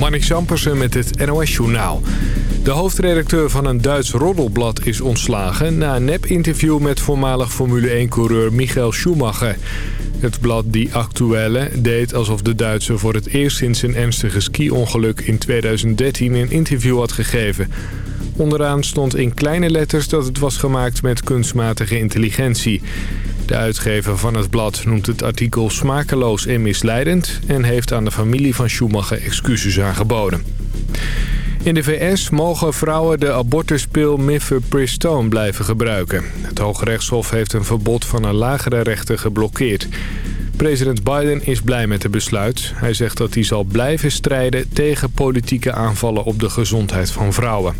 Marnik Zampersen met het NOS-journaal. De hoofdredacteur van een Duits roddelblad is ontslagen... na een nep-interview met voormalig Formule 1-coureur Michael Schumacher. Het blad Die Actuelle deed alsof de Duitser voor het eerst sinds een ernstige ski-ongeluk in 2013 een interview had gegeven. Onderaan stond in kleine letters dat het was gemaakt met kunstmatige intelligentie. De uitgever van het blad noemt het artikel smakeloos en misleidend... en heeft aan de familie van Schumacher excuses aangeboden. In de VS mogen vrouwen de abortuspil mifepristone blijven gebruiken. Het Hoge Rechtshof heeft een verbod van een lagere rechter geblokkeerd. President Biden is blij met het besluit. Hij zegt dat hij zal blijven strijden tegen politieke aanvallen op de gezondheid van vrouwen.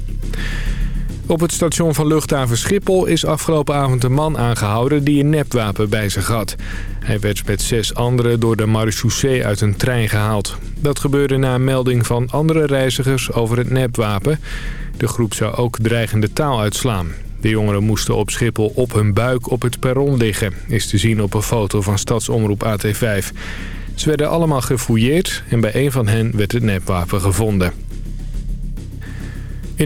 Op het station van luchthaven Schiphol is afgelopen avond een man aangehouden die een nepwapen bij zich had. Hij werd met zes anderen door de marechaussee uit een trein gehaald. Dat gebeurde na een melding van andere reizigers over het nepwapen. De groep zou ook dreigende taal uitslaan. De jongeren moesten op Schiphol op hun buik op het perron liggen, is te zien op een foto van stadsomroep AT5. Ze werden allemaal gefouilleerd en bij een van hen werd het nepwapen gevonden.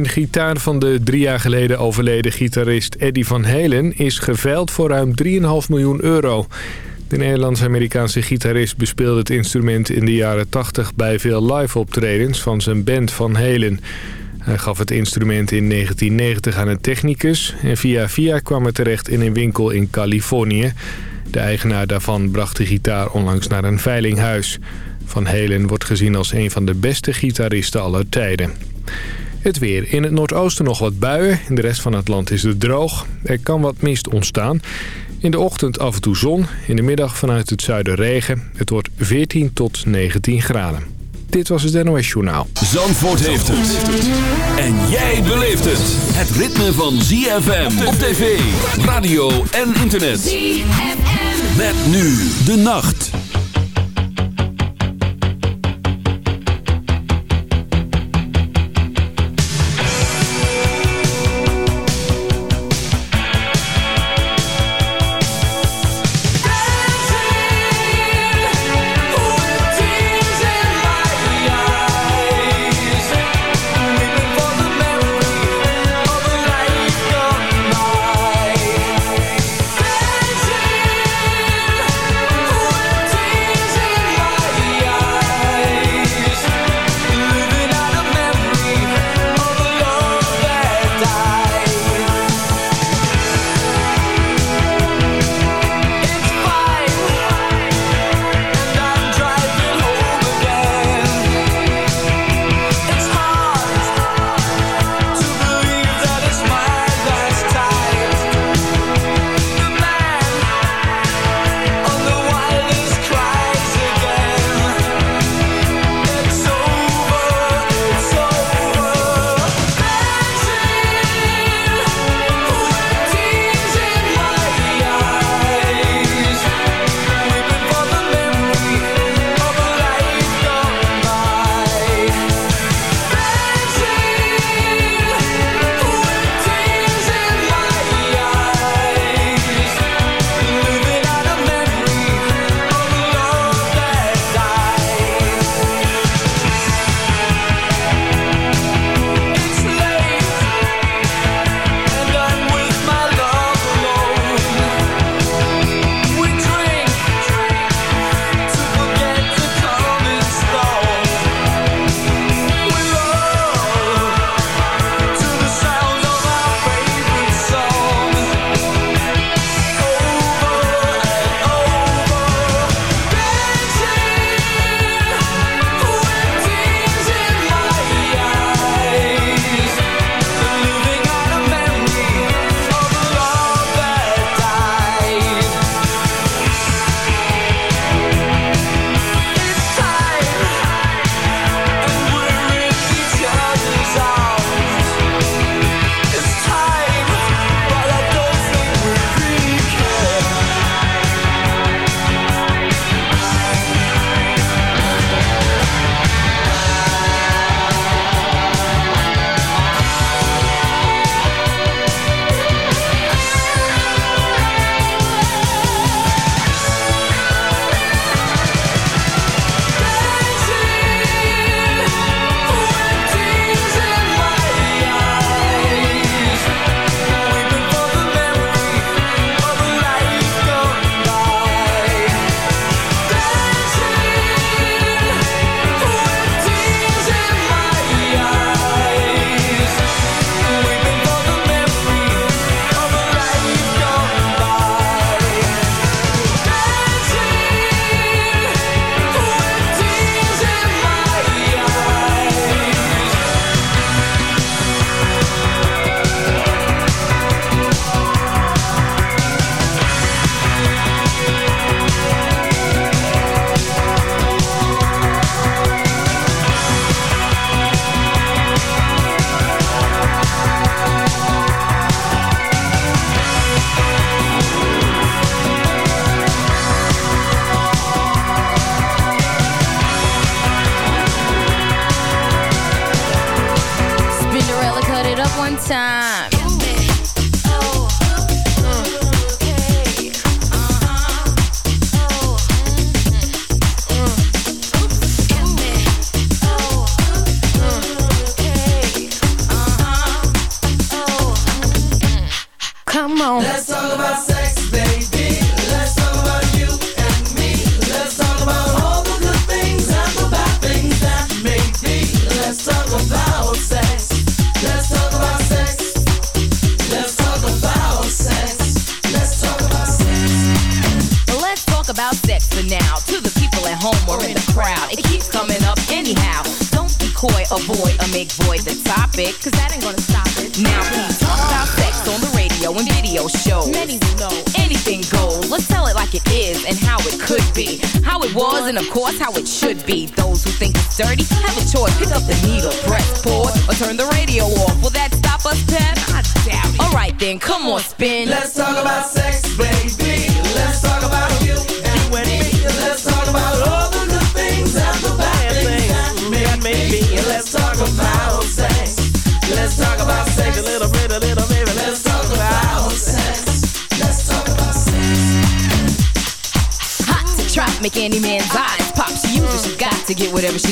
De gitaar van de drie jaar geleden overleden gitarist Eddie Van Halen is geveild voor ruim 3,5 miljoen euro. De Nederlands-Amerikaanse gitarist bespeelde het instrument in de jaren 80 bij veel live optredens van zijn band Van Halen. Hij gaf het instrument in 1990 aan een technicus en via via kwam het terecht in een winkel in Californië. De eigenaar daarvan bracht de gitaar onlangs naar een veilinghuis. Van Halen wordt gezien als een van de beste gitaristen aller tijden. Het weer. In het noordoosten nog wat buien. In de rest van het land is het droog. Er kan wat mist ontstaan. In de ochtend af en toe zon. In de middag vanuit het zuiden regen. Het wordt 14 tot 19 graden. Dit was het NOS Journaal. Zandvoort heeft het. En jij beleeft het. Het ritme van ZFM op tv, radio en internet. ZFM. Met nu de nacht.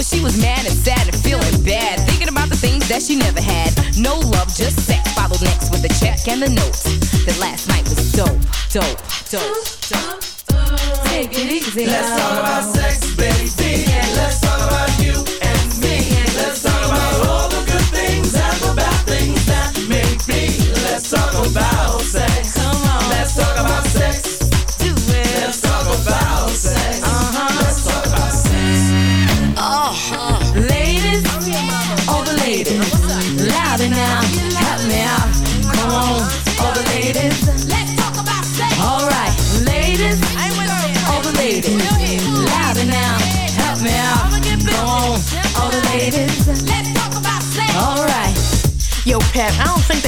But she was mad and sad and feeling bad, thinking about the things that she never had. No love, just sex. Followed next with the check and the note. That last night was dope, dope, dope, dope. Take it easy. Let's talk about sex, baby. Let's talk about you and me. Let's talk about all the good things and the bad things that may be. Let's talk about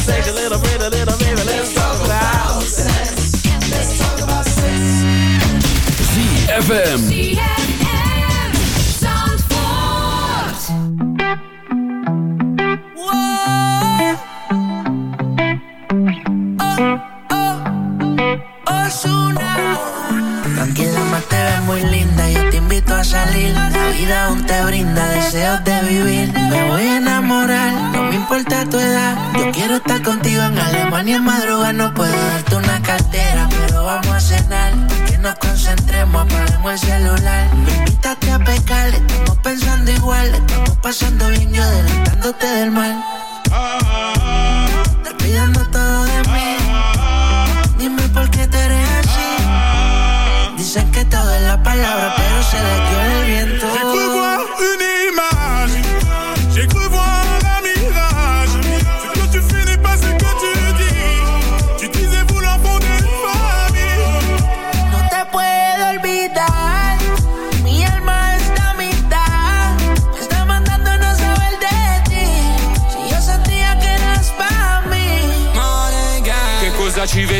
Sex a little bit, a little baby. Let's talk about sex. Let's talk about sex. ZFM. Quiero estar contigo en Alemania en madrugada. No puedo darte una cartera, pero vamos a cenar. Que nos concentremos, apagamos el celular. Me invitaste a pecar, estamos pensando igual. Estamos pasando bien, yo adelantándote del mal. Te pidiendo todo de mí. Dime por qué te eres así. Dicen que todo es la palabra, pero se le dio el viento.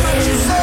Crazy.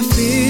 I feel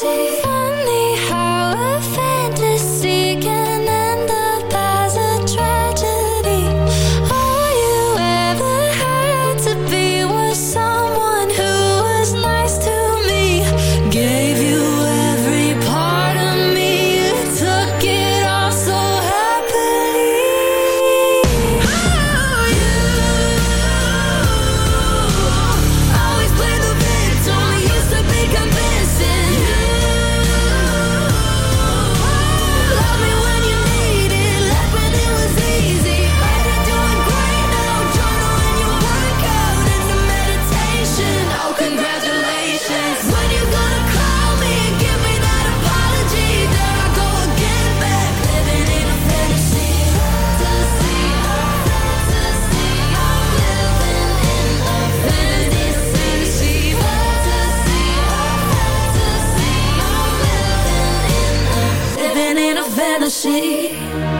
see. me.